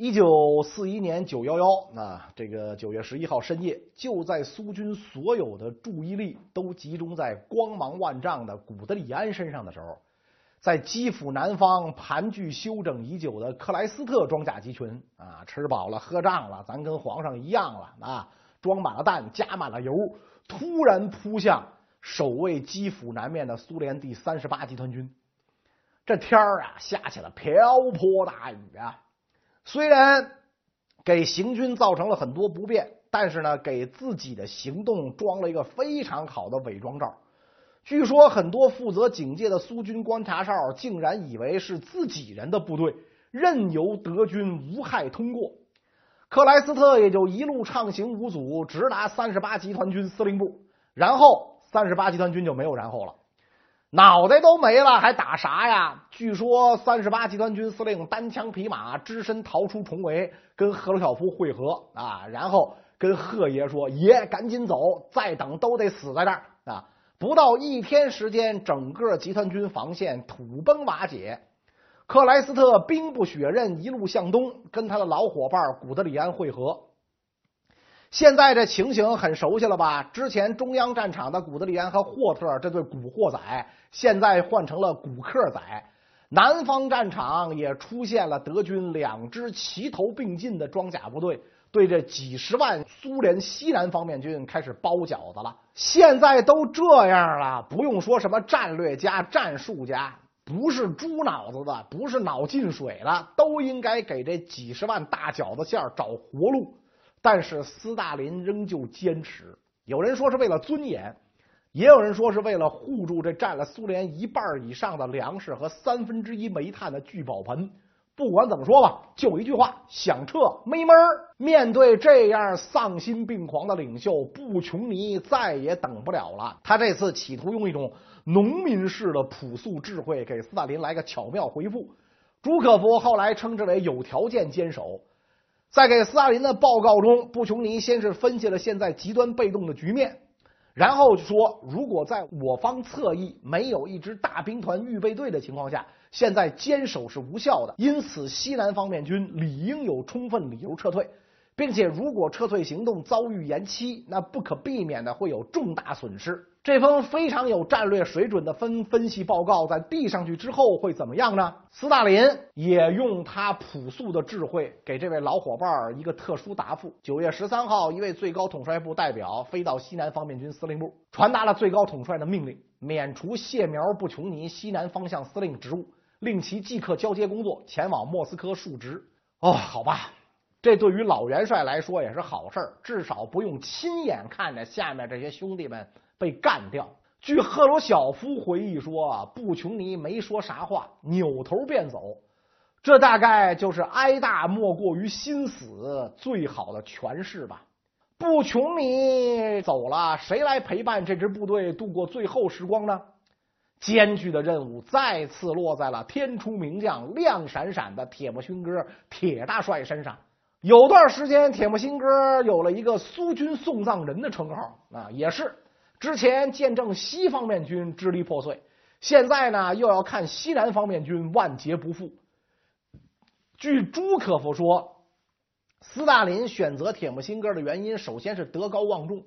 一九四一年九幺幺，那这个九月十一号深夜，就在苏军所有的注意力都集中在光芒万丈的古德里安身上的时候，在基辅南方盘踞休整已久的克莱斯特装甲集群啊，吃饱了喝胀了，咱跟皇上一样了啊，装满了弹，加满了油，突然扑向守卫基辅南面的苏联第三十八集团军。这天儿啊，下起了瓢泼大雨啊。虽然给行军造成了很多不便，但是呢，给自己的行动装了一个非常好的伪装罩。据说很多负责警戒的苏军观察哨竟然以为是自己人的部队，任由德军无害通过。克莱斯特也就一路畅行无阻，直达三十八集团军司令部。然后三十八集团军就没有然后了。脑袋都没了，还打啥呀？据说三十八集团军司令单枪匹马，只身逃出重围，跟赫鲁晓夫会合啊，然后跟贺爷说：“爷，赶紧走，再等都得死在这儿啊！”不到一天时间，整个集团军防线土崩瓦解。克莱斯特兵不血刃，一路向东，跟他的老伙伴古德里安会合。现在这情形很熟悉了吧？之前中央战场的古德里安和霍特这对古惑仔，现在换成了古克仔。南方战场也出现了德军两支齐头并进的装甲部队，对这几十万苏联西南方面军开始包饺子了。现在都这样了，不用说什么战略家、战术家，不是猪脑子的，不是脑进水了，都应该给这几十万大饺子馅找活路。但是斯大林仍旧坚持。有人说是为了尊严，也有人说是为了护住这占了苏联一半以上的粮食和三分之一煤炭的聚宝盆。不管怎么说吧，就一句话：想撤没门儿。面对这样丧心病狂的领袖，布琼尼再也等不了了。他这次企图用一种农民式的朴素智慧，给斯大林来个巧妙回复。朱可夫后来称之为有条件坚守。在给斯大林的报告中，布琼尼先是分析了现在极端被动的局面，然后说，如果在我方侧翼没有一支大兵团预备队的情况下，现在坚守是无效的，因此西南方面军理应有充分理由撤退，并且如果撤退行动遭遇延期，那不可避免的会有重大损失。这封非常有战略水准的分分析报告在递上去之后会怎么样呢？斯大林也用他朴素的智慧给这位老伙伴一个特殊答复。九月十三号，一位最高统帅部代表飞到西南方面军司令部，传达了最高统帅的命令：免除谢苗布琼尼西南方向司令职务，令其即刻交接工作，前往莫斯科述职。哦，好吧，这对于老元帅来说也是好事至少不用亲眼看着下面这些兄弟们。被干掉。据赫鲁晓夫回忆说，布琼尼没说啥话，扭头便走。这大概就是哀大莫过于心死最好的诠释吧。布琼尼走了，谁来陪伴这支部队度过最后时光呢？艰巨的任务再次落在了天出名将、亮闪闪的铁木勋哥铁大帅身上。有段时间，铁木辛哥有了一个“苏军送葬人”的称号啊，也是。之前见证西方面军支离破碎，现在呢又要看西南方面军万劫不复。据朱可夫说，斯大林选择铁木辛哥的原因，首先是德高望重，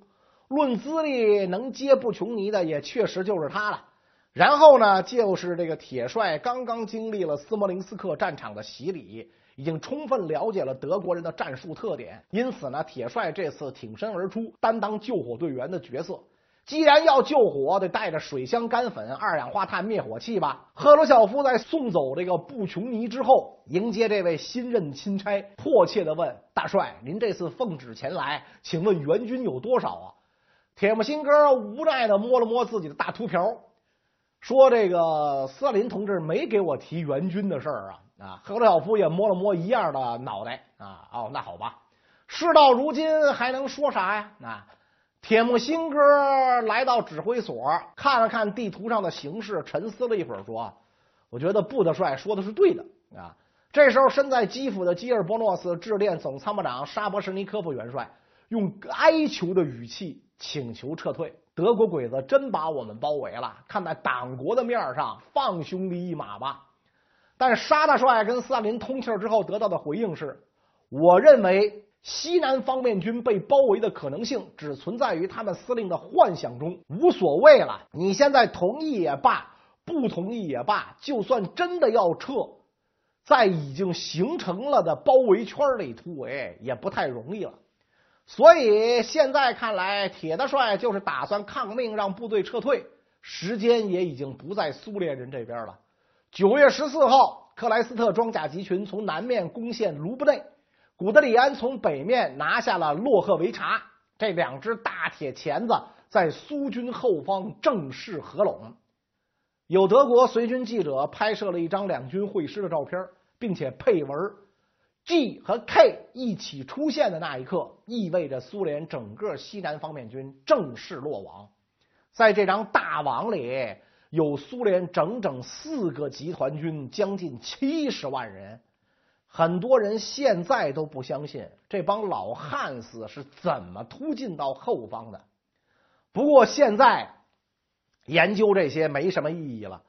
论资历能接布琼尼的也确实就是他了。然后呢，就是这个铁帅刚刚经历了斯摩棱斯克战场的洗礼，已经充分了解了德国人的战术特点，因此呢，铁帅这次挺身而出，担当救火队员的角色。既然要救火，得带着水箱、干粉、二氧化碳灭火器吧。赫鲁晓夫在送走这个布琼尼之后，迎接这位新任钦差，迫切的问：“大帅，您这次奉旨前来，请问援军有多少啊？”铁木辛哥无奈的摸了摸自己的大秃瓢，说：“这个斯大林同志没给我提援军的事儿啊。”啊，赫鲁晓夫也摸了摸一样的脑袋啊。哦，那好吧，事到如今还能说啥呀？啊。铁木辛哥来到指挥所，看了看地图上的形势，沉思了一会儿，说：“我觉得布德帅说的是对的啊。”这时候，身在基辅的基尔波诺斯致电总参谋长沙博什尼科夫元帅，用哀求的语气请求撤退。德国鬼子真把我们包围了，看在党国的面上，放兄弟一马吧。但沙大帅跟斯大林通气之后得到的回应是：“我认为西南方面军被包围的可能性只存在于他们司令的幻想中，无所谓了。你现在同意也罢，不同意也罢，就算真的要撤，在已经形成了的包围圈里突围也不太容易了。所以现在看来，铁大帅就是打算抗命，让部队撤退。时间也已经不在苏联人这边了。九月十四号，克莱斯特装甲集群从南面攻陷卢布内，古德里安从北面拿下了洛赫维察。这两只大铁钳子在苏军后方正式合拢。有德国随军记者拍摄了一张两军会师的照片，并且配文：“G 和 K 一起出现的那一刻，意味着苏联整个西南方面军正式落网。”在这张大网里，有苏联整整四个集团军，将近七十万人。很多人现在都不相信这帮老汉子是怎么突进到后方的。不过现在研究这些没什么意义了。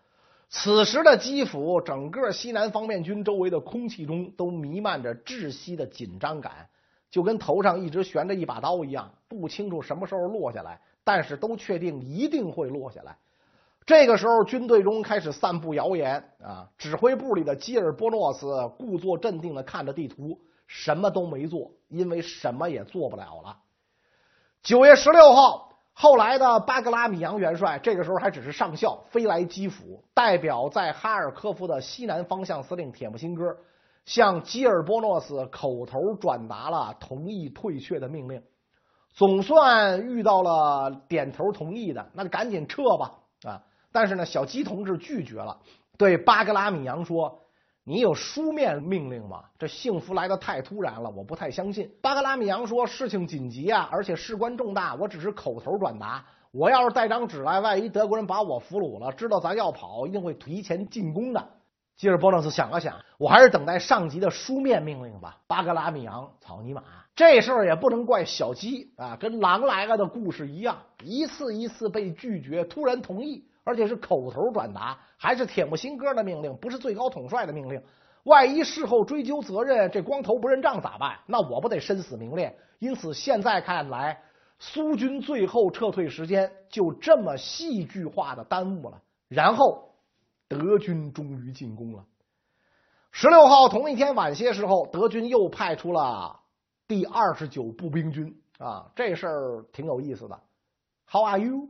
此时的基辅，整个西南方面军周围的空气中都弥漫着窒息的紧张感，就跟头上一直悬着一把刀一样，不清楚什么时候落下来。但是都确定一定会落下来。这个时候，军队中开始散布谣言啊！指挥部里的基尔波诺斯故作镇定的看着地图，什么都没做，因为什么也做不了了。九月十六号，后来的巴格拉米扬元帅这个时候还只是上校，飞来基辅，代表在哈尔科夫的西南方向司令铁木辛哥向基尔波诺斯口头转达了同意退却的命令。总算遇到了点头同意的，那就赶紧撤吧啊！但是呢，小鸡同志拒绝了，对巴格拉米扬说：“你有书面命令吗？这幸福来的太突然了，我不太相信。”巴格拉米扬说：“事情紧急啊，而且事关重大，我只是口头转达。我要是带张纸来，万一德国人把我俘虏了，知道咱要跑，一定会提前进攻的。”基尔波诺斯想了想，我还是等待上级的书面命令吧。巴格拉米扬，草泥马。这事儿也不能怪小鸡啊，跟狼来了的故事一样，一次一次被拒绝，突然同意，而且是口头转达，还是铁木辛哥的命令，不是最高统帅的命令。万一事后追究责任，这光头不认账咋办？那我不得身死名裂？因此，现在看来，苏军最后撤退时间就这么戏剧化的耽误了。然后，德军终于进攻了。十六号同一天晚些时候，德军又派出了。第二十九步兵军啊，这事儿挺有意思的。How are you?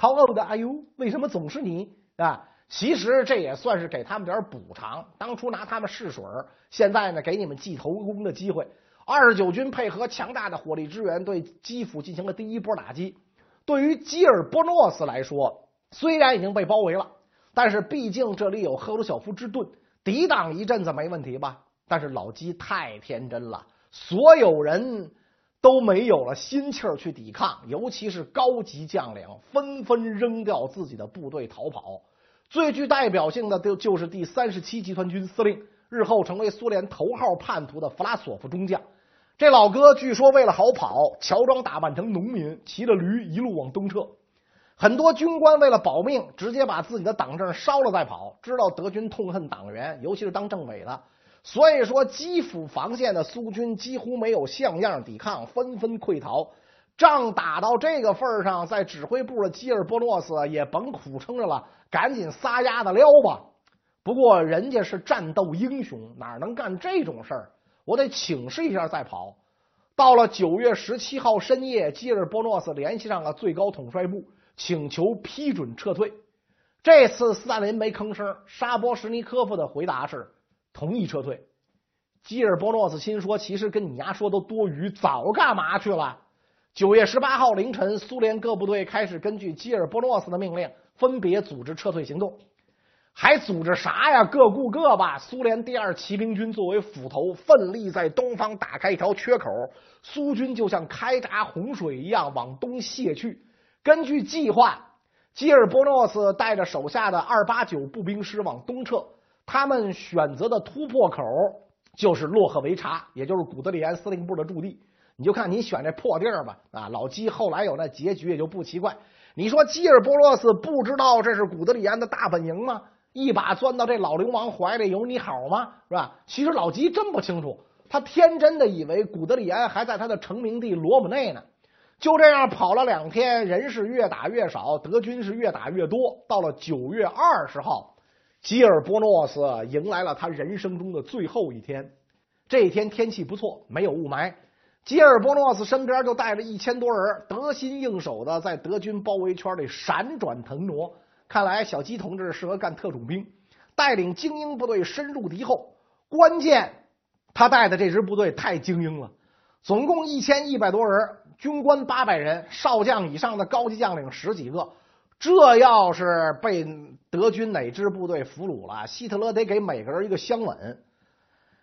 How old are you? 为什么总是你啊？其实这也算是给他们点补偿。当初拿他们试水，现在呢给你们记头功的机会。二十九军配合强大的火力支援，对基辅进行了第一波打击。对于基尔波诺斯来说，虽然已经被包围了，但是毕竟这里有赫鲁晓夫之盾，抵挡一阵子没问题吧？但是老基太天真了。所有人都没有了心气儿去抵抗，尤其是高级将领纷纷扔掉自己的部队逃跑。最具代表性的就就是第三十七集团军司令，日后成为苏联头号叛徒的弗拉索夫中将。这老哥据说为了好跑，乔装打扮成农民，骑着驴一路往东撤。很多军官为了保命，直接把自己的党证烧了再跑。知道德军痛恨党员，尤其是当政委的。所以说，基辅防线的苏军几乎没有像样抵抗，纷纷溃逃。仗打到这个份儿上，在指挥部的基尔波诺斯也甭苦撑着了，赶紧撒丫子撩吧。不过人家是战斗英雄，哪能干这种事儿？我得请示一下再跑。到了九月十七号深夜，基尔波诺斯联系上了最高统帅部，请求批准撤退。这次斯大林没吭声，沙波什尼科夫的回答是。同意撤退，基尔波诺斯心说：“其实跟你丫说都多余，早干嘛去了？”九月十八号凌晨，苏联各部队开始根据基尔波诺斯的命令，分别组织撤退行动。还组织啥呀？各顾各吧。苏联第二骑兵军作为斧头，奋力在东方打开一条缺口。苏军就像开闸洪水一样往东泄去。根据计划，基尔波诺斯带着手下的二八九步兵师往东撤。他们选择的突破口就是洛赫维察，也就是古德里安司令部的驻地。你就看你选这破地儿吧，啊，老基后来有那结局也就不奇怪。你说基尔波罗斯不知道这是古德里安的大本营吗？一把钻到这老流氓怀里有你好吗？是吧？其实老基真不清楚，他天真的以为古德里安还在他的成名地罗姆内呢。就这样跑了两天，人是越打越少，德军是越打越多。到了九月二十号，吉尔波诺斯迎来了他人生中的最后一天。这一天天气不错，没有雾霾。吉尔波诺斯身边就带着一千多人，得心应手的在德军包围圈里闪转腾挪。看来小吉同志适合干特种兵，带领精英部队深入敌后。关键他带的这支部队太精英了，总共一千一百多人，军官八百人，少将以上的高级将领十几个。这要是被德军哪支部队俘虏了，希特勒得给每个人一个香吻。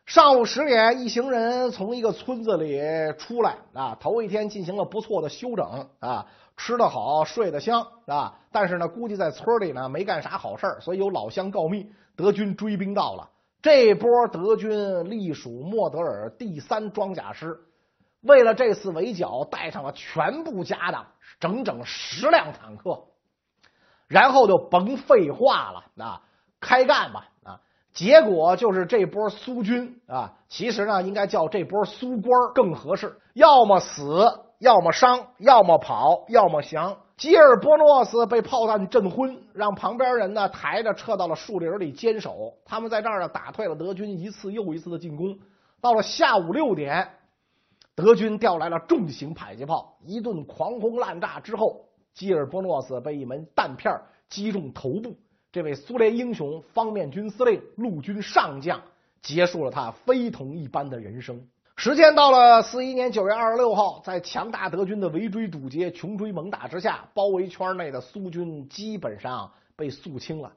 上午十点，一行人从一个村子里出来啊，头一天进行了不错的休整啊，吃得好，睡得香啊。但是呢，估计在村里呢没干啥好事所以有老乡告密，德军追兵到了。这波德军隶属莫德尔第三装甲师，为了这次围剿，带上了全部家当，整整十辆坦克。然后就甭废话了啊，开干吧啊！结果就是这波苏军啊，其实呢应该叫这波苏官更合适，要么死，要么伤，要么跑，要么降。吉尔波诺斯被炮弹震昏，让旁边人呢抬着撤到了树林里坚守。他们在这儿呢打退了德军一次又一次的进攻。到了下午六点，德军调来了重型迫击炮，一顿狂轰滥炸之后，吉尔波诺斯被一门弹片击中头部。这位苏联英雄、方面军司令、陆军上将，结束了他非同一般的人生。时间到了四一年九月二十六号，在强大德军的围追堵截、穷追猛打之下，包围圈内的苏军基本上被肃清了。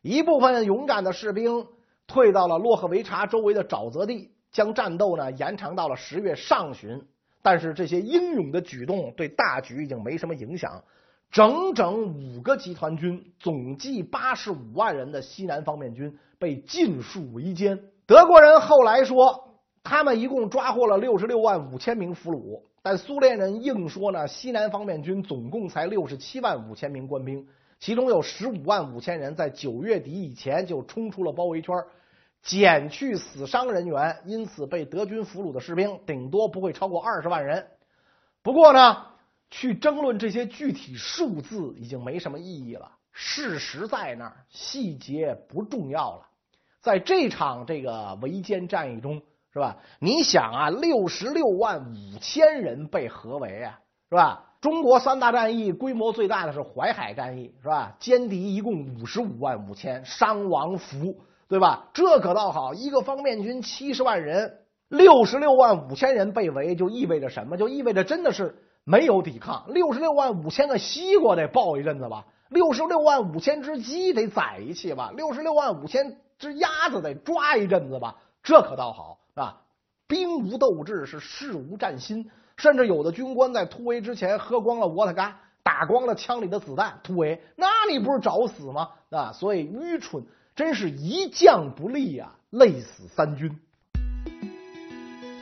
一部分勇敢的士兵退到了洛赫维察周围的沼泽地，将战斗呢延长到了十月上旬。但是这些英勇的举动对大局已经没什么影响。整整五个集团军，总计八十五万人的西南方面军被尽数围歼。德国人后来说，他们一共抓获了六十六万五千名俘虏，但苏联人硬说呢，西南方面军总共才六十七万五千名官兵，其中有十五万五千人在九月底以前就冲出了包围圈，减去死伤人员，因此被德军俘虏的士兵顶多不会超过二十万人。不过呢。去争论这些具体数字已经没什么意义了，事实在那儿，细节不重要了。在这场这个围歼战役中，是吧？你想啊，六十六万五千人被合围啊，是吧？中国三大战役规模最大的是淮海战役，是吧？歼敌一共五十五万五千，伤亡俘，对吧？这可倒好，一个方面军七十万人，六十六万五千人被围，就意味着什么？就意味着真的是。没有抵抗，六十六万五千个西瓜得抱一阵子吧，六十六万五千只鸡得宰一气吧，六十六万五千只鸭子得抓一阵子吧，这可倒好啊！兵无斗志，是士无战心，甚至有的军官在突围之前喝光了沃特干，打光了枪里的子弹，突围，那你不是找死吗？啊！所以愚蠢，真是一将不利啊，累死三军。